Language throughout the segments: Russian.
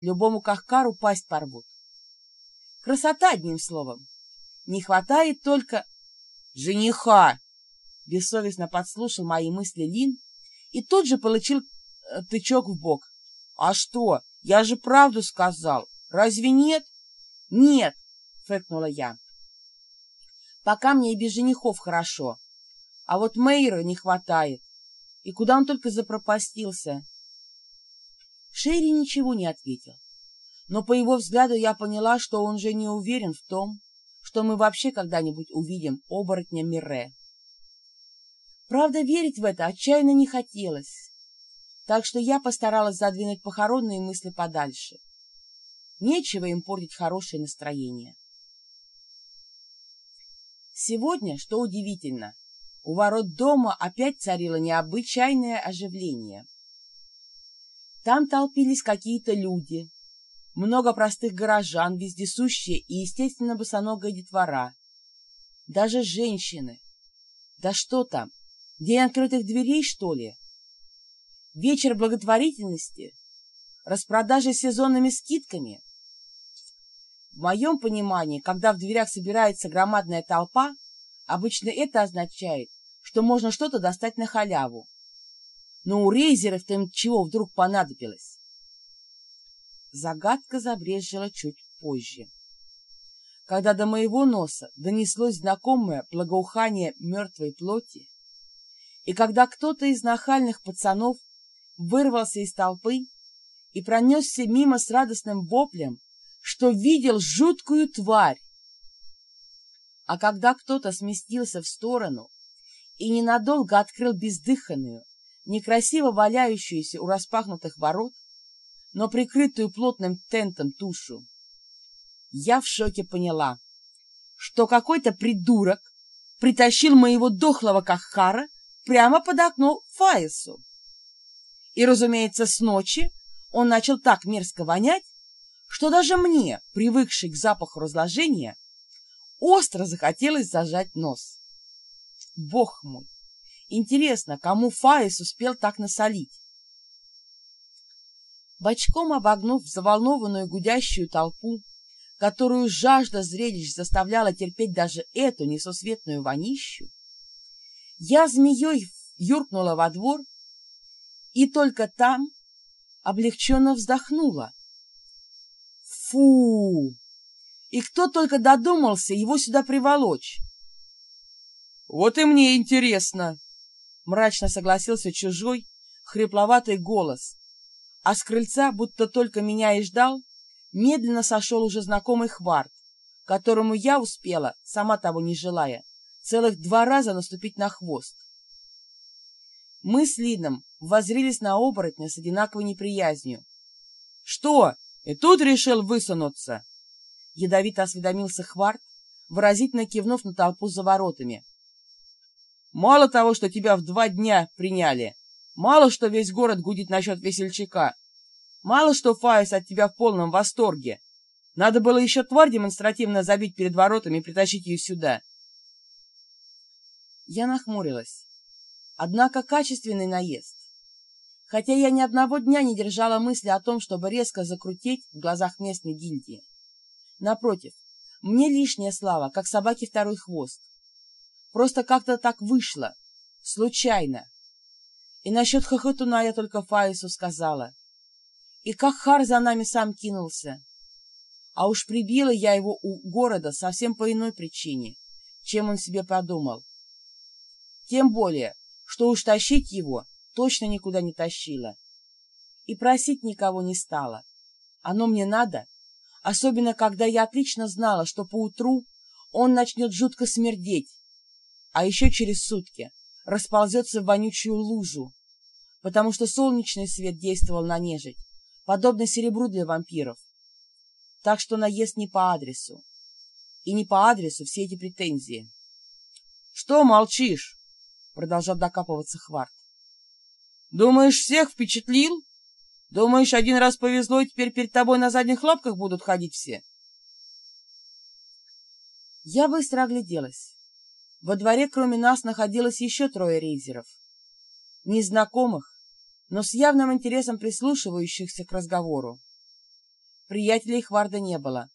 любому кахкару пасть порвут. Красота, одним словом. Не хватает только... Жениха! Бессовестно подслушал мои мысли Лин и тут же получил э, тычок в бок. А что? Я же правду сказал. Разве нет? Нет, фыркнула я. Пока мне и без женихов хорошо. А вот Мейра не хватает. И куда он только запропастился? Шерри ничего не ответил. Но по его взгляду я поняла, что он же не уверен в том, что мы вообще когда-нибудь увидим оборотня Мире. Правда, верить в это отчаянно не хотелось, так что я постаралась задвинуть похоронные мысли подальше. Нечего им портить хорошее настроение. Сегодня, что удивительно, у ворот дома опять царило необычайное оживление. Там толпились какие-то люди, много простых горожан, вездесущие и, естественно, босоногая детвора. Даже женщины. Да что там, день открытых дверей, что ли? Вечер благотворительности? Распродажи с сезонными скидками? В моем понимании, когда в дверях собирается громадная толпа, обычно это означает, что можно что-то достать на халяву. Но у рейзеров-то им чего вдруг понадобилось? Загадка забрежила чуть позже. Когда до моего носа донеслось знакомое благоухание мертвой плоти, и когда кто-то из нахальных пацанов вырвался из толпы и пронесся мимо с радостным воплем, что видел жуткую тварь, а когда кто-то сместился в сторону и ненадолго открыл бездыханную, некрасиво валяющуюся у распахнутых ворот, но прикрытую плотным тентом тушу. Я в шоке поняла, что какой-то придурок притащил моего дохлого кахара прямо под окно Фаису. И, разумеется, с ночи он начал так мерзко вонять, что даже мне, привыкшей к запаху разложения, остро захотелось зажать нос. Бог мой! Интересно, кому Фаис успел так насолить? Бочком обогнув заволнованную гудящую толпу, которую жажда зрелищ заставляла терпеть даже эту несусветную вонищу, я змеей юркнула во двор и только там облегченно вздохнула. Фу! И кто только додумался его сюда приволочь? Вот и мне интересно, мрачно согласился чужой, хрипловатый голос, а с крыльца, будто только меня и ждал, медленно сошел уже знакомый хварт, которому я успела, сама того не желая, целых два раза наступить на хвост. Мы с Лином возрились на оборотня с одинаковой неприязнью. — Что, и тут решил высунуться? — ядовито осведомился Хварт, выразительно кивнув на толпу за воротами. — Мало того, что тебя в два дня приняли, Мало что весь город гудит насчет весельчака. Мало что Фаис от тебя в полном восторге. Надо было еще тварь демонстративно забить перед воротами и притащить ее сюда. Я нахмурилась. Однако качественный наезд. Хотя я ни одного дня не держала мысли о том, чтобы резко закрутить в глазах местной гильдии. Напротив, мне лишняя слава, как собаке второй хвост. Просто как-то так вышло. Случайно. И насчет хохотуна я только Фаису сказала. И как Хар за нами сам кинулся. А уж прибила я его у города совсем по иной причине, чем он себе подумал. Тем более, что уж тащить его точно никуда не тащила. И просить никого не стала. Оно мне надо, особенно когда я отлично знала, что поутру он начнет жутко смердеть, а еще через сутки расползется в вонючую лужу, потому что солнечный свет действовал на нежить, подобно серебру для вампиров. Так что наезд не по адресу. И не по адресу все эти претензии. — Что молчишь? — продолжал докапываться Хварт. — Думаешь, всех впечатлил? Думаешь, один раз повезло, и теперь перед тобой на задних лапках будут ходить все? Я быстро огляделась. Во дворе кроме нас находилось еще трое рейзеров. Незнакомых, но с явным интересом прислушивающихся к разговору. приятелей Хварда не было.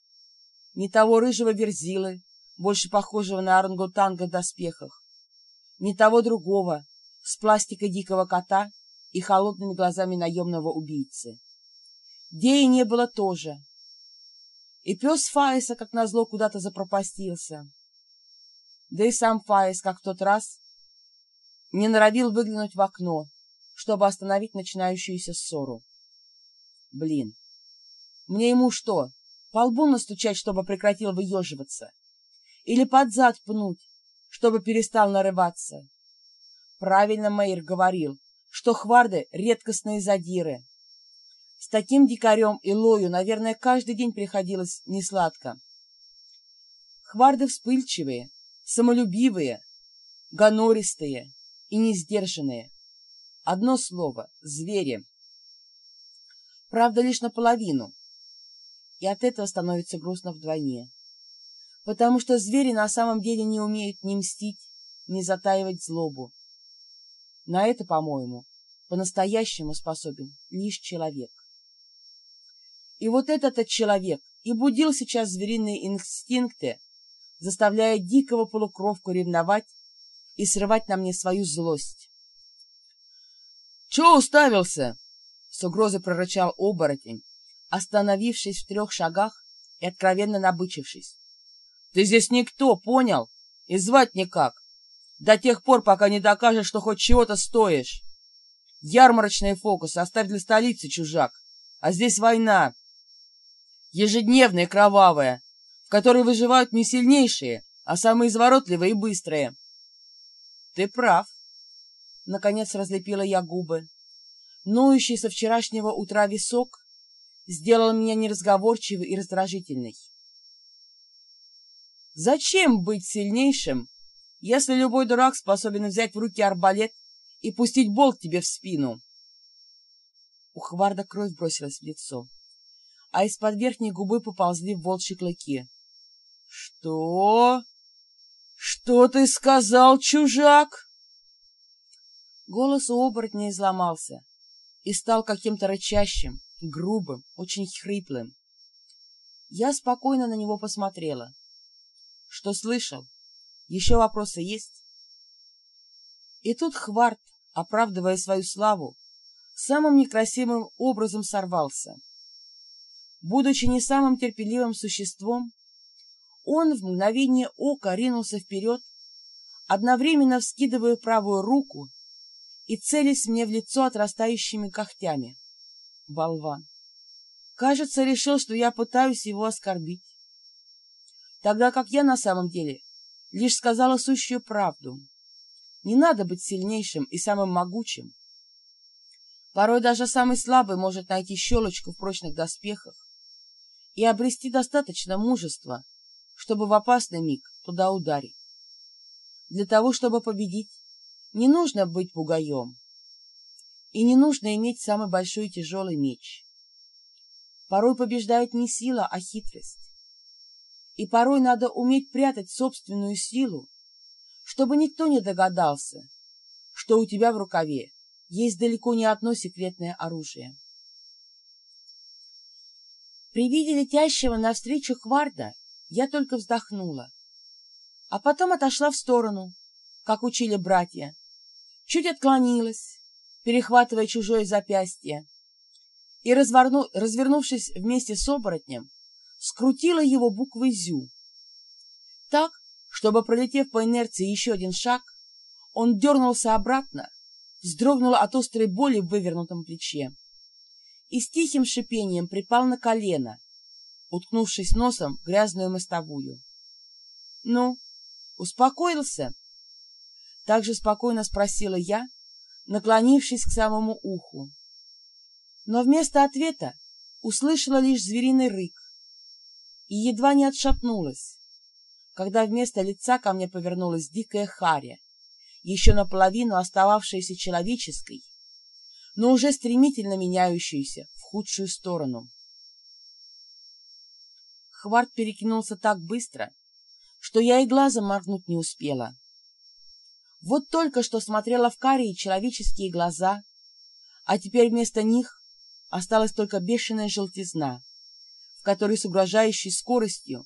Ни того рыжего верзилы, больше похожего на орангутанга в доспехах, ни того другого, с пластикой дикого кота и холодными глазами наемного убийцы. Деи не было тоже. И пес Фаиса, как назло, куда-то запропастился. Да и сам Фаис, как в тот раз, не норовил выглянуть в окно, чтобы остановить начинающуюся ссору. Блин, мне ему что, по лбу настучать, чтобы прекратил выеживаться? Или под зад пнуть, чтобы перестал нарываться? Правильно Мэйр говорил, что хварды — редкостные задиры. С таким дикарем и лою, наверное, каждый день приходилось несладко. Хварды вспыльчивые, самолюбивые, гонористые и несдержанные. Одно слово — звери. Правда, лишь наполовину. И от этого становится грустно вдвойне. Потому что звери на самом деле не умеют ни мстить, ни затаивать злобу. На это, по-моему, по-настоящему способен лишь человек. И вот этот человек и будил сейчас звериные инстинкты, заставляя дикого полукровку ревновать и срывать на мне свою злость. «Чего уставился?» — с угрозой прорычал оборотень, остановившись в трех шагах и откровенно набычившись. «Ты здесь никто, понял? И звать никак до тех пор, пока не докажешь, что хоть чего-то стоишь. Ярмарочные фокусы оставь для столицы, чужак. А здесь война. Ежедневная, кровавая, в которой выживают не сильнейшие, а самые изворотливые и быстрые. Ты прав. Наконец разлепила я губы. Ноющий со вчерашнего утра висок сделал меня неразговорчивой и раздражительной. Зачем быть сильнейшим, если любой дурак способен взять в руки арбалет и пустить болт тебе в спину. У Хварда кровь бросилась в лицо, а из-под верхней губы поползли волчьи клыки. — Что? Что ты сказал, чужак? Голос у оборотня изломался и стал каким-то рычащим, грубым, очень хриплым. Я спокойно на него посмотрела. — Что слышал? Еще вопросы есть? И тут Хварт, оправдывая свою славу, самым некрасивым образом сорвался. Будучи не самым терпеливым существом, он в мгновение ока ринулся вперед, одновременно вскидывая правую руку и целясь мне в лицо отрастающими когтями. Болван. Кажется, решил, что я пытаюсь его оскорбить. Тогда как я на самом деле лишь сказала сущую правду. Не надо быть сильнейшим и самым могучим. Порой даже самый слабый может найти щелочку в прочных доспехах и обрести достаточно мужества, чтобы в опасный миг туда ударить. Для того, чтобы победить, не нужно быть бугаем. И не нужно иметь самый большой и тяжелый меч. Порой побеждает не сила, а хитрость и порой надо уметь прятать собственную силу, чтобы никто не догадался, что у тебя в рукаве есть далеко не одно секретное оружие. При виде летящего навстречу Хварда я только вздохнула, а потом отошла в сторону, как учили братья, чуть отклонилась, перехватывая чужое запястье, и, разверну, развернувшись вместе с оборотнем, скрутила его буквой «зю». Так, чтобы, пролетев по инерции еще один шаг, он дернулся обратно, вздрогнул от острой боли в вывернутом плече и с тихим шипением припал на колено, уткнувшись носом в грязную мостовую. «Ну, успокоился?» Так же спокойно спросила я, наклонившись к самому уху. Но вместо ответа услышала лишь звериный рык, и едва не отшатнулась, когда вместо лица ко мне повернулась дикая харя, еще наполовину остававшаяся человеческой, но уже стремительно меняющаяся в худшую сторону. Хварт перекинулся так быстро, что я и глазом моргнуть не успела. Вот только что смотрела в карие человеческие глаза, а теперь вместо них осталась только бешеная желтизна, который с угрожающей скоростью